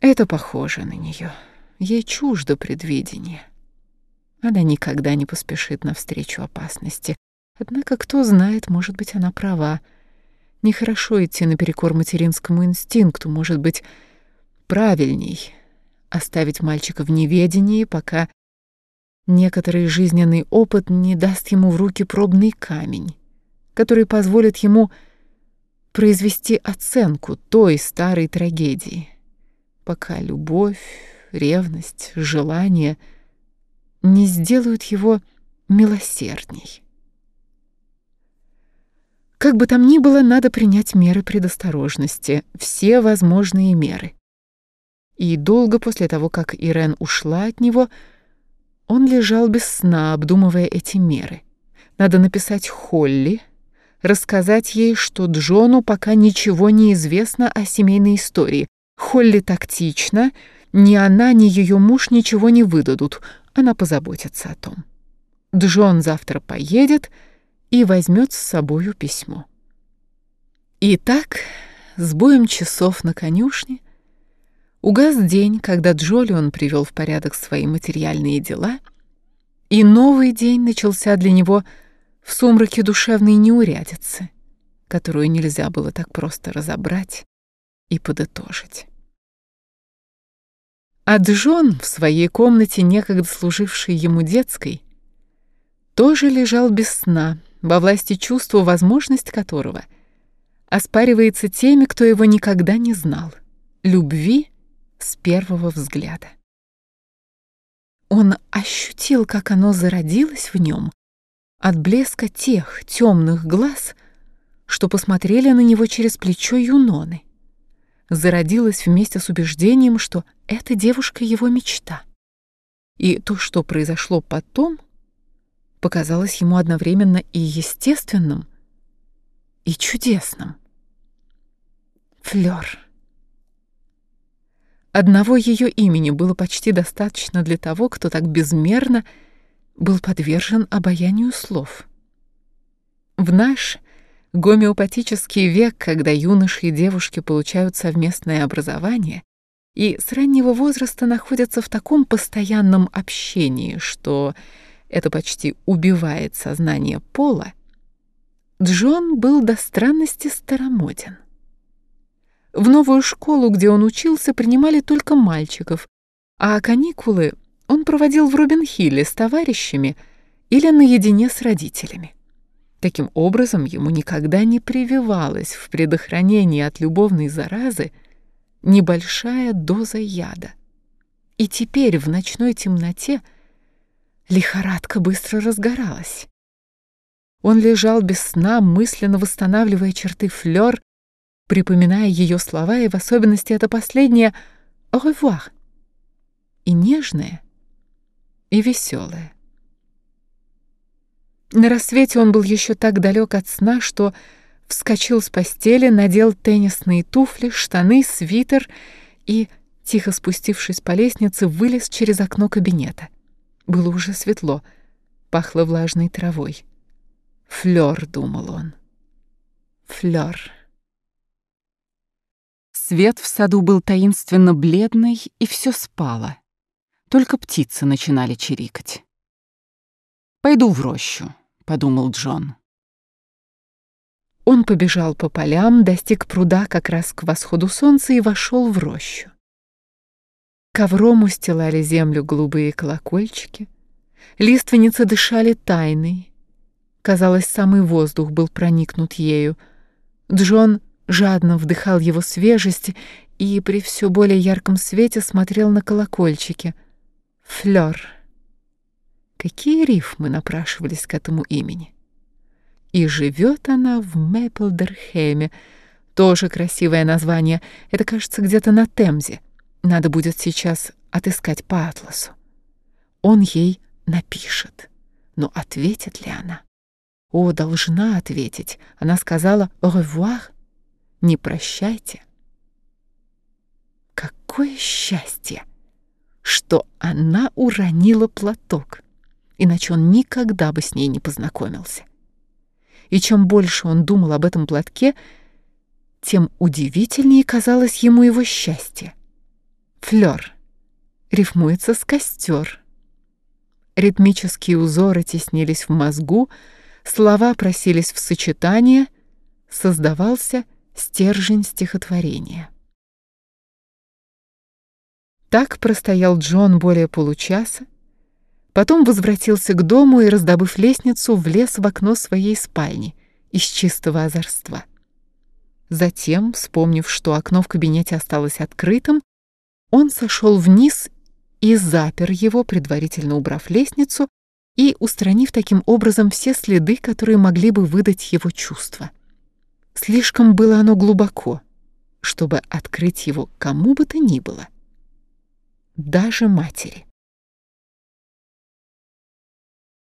Это похоже на нее. Ей чуждо предвидение. Она никогда не поспешит навстречу опасности. Однако, кто знает, может быть, она права. Нехорошо идти наперекор материнскому инстинкту, может быть, правильней оставить мальчика в неведении, пока некоторый жизненный опыт не даст ему в руки пробный камень, который позволит ему произвести оценку той старой трагедии, пока любовь, ревность, желание не сделают его милосердней. Как бы там ни было, надо принять меры предосторожности, все возможные меры. И долго после того, как Ирен ушла от него, он лежал без сна, обдумывая эти меры. Надо написать Холли, рассказать ей, что Джону пока ничего не известно о семейной истории. Холли тактична, ни она, ни ее муж ничего не выдадут, она позаботится о том. Джон завтра поедет, и возьмет с собою письмо. Итак, с боем часов на конюшне угас день, когда Джолион привел в порядок свои материальные дела, и новый день начался для него в сумраке душевной неурядицы, которую нельзя было так просто разобрать и подытожить. А Джон в своей комнате, некогда служившей ему детской, тоже лежал без сна, во власти чувства, возможность которого оспаривается теми, кто его никогда не знал, любви с первого взгляда. Он ощутил, как оно зародилось в нем от блеска тех темных глаз, что посмотрели на него через плечо Юноны. Зародилось вместе с убеждением, что эта девушка его мечта. И то, что произошло потом — показалось ему одновременно и естественным, и чудесным. Флёр. Одного ее имени было почти достаточно для того, кто так безмерно был подвержен обаянию слов. В наш гомеопатический век, когда юноши и девушки получают совместное образование и с раннего возраста находятся в таком постоянном общении, что это почти убивает сознание Пола, Джон был до странности старомоден. В новую школу, где он учился, принимали только мальчиков, а каникулы он проводил в Робин-Хилле с товарищами или наедине с родителями. Таким образом, ему никогда не прививалась в предохранении от любовной заразы небольшая доза яда. И теперь в ночной темноте – Лихорадка быстро разгоралась. Он лежал без сна, мысленно восстанавливая черты Флёр, припоминая ее слова, и в особенности это последнее «au revoir» и нежное, и веселое. На рассвете он был еще так далек от сна, что вскочил с постели, надел теннисные туфли, штаны, свитер и, тихо спустившись по лестнице, вылез через окно кабинета. Было уже светло, пахло влажной травой. Флёр, думал он. Флёр. Свет в саду был таинственно бледный, и все спало. Только птицы начинали чирикать. «Пойду в рощу», — подумал Джон. Он побежал по полям, достиг пруда как раз к восходу солнца и вошел в рощу. Ковром устилали землю голубые колокольчики. Лиственницы дышали тайной. Казалось, самый воздух был проникнут ею. Джон жадно вдыхал его свежесть и при все более ярком свете смотрел на колокольчики. Флёр. Какие рифмы напрашивались к этому имени? И живет она в Мэпплдерхеме. Тоже красивое название. Это, кажется, где-то на Темзе. Надо будет сейчас отыскать по атласу. Он ей напишет. Но ответит ли она? О, должна ответить. Она сказала «au revoir», «не прощайте». Какое счастье, что она уронила платок, иначе он никогда бы с ней не познакомился. И чем больше он думал об этом платке, тем удивительнее казалось ему его счастье. флёр рифмуется с костер. Ритмические узоры теснились в мозгу, слова просились в сочетание, создавался стержень стихотворения. Так простоял Джон более получаса, потом возвратился к дому и, раздобыв лестницу, влез в окно своей спальни из чистого озорства. Затем, вспомнив, что окно в кабинете осталось открытым, он сошел вниз и запер его, предварительно убрав лестницу и устранив таким образом все следы, которые могли бы выдать его чувства. Слишком было оно глубоко, чтобы открыть его кому бы то ни было, даже матери.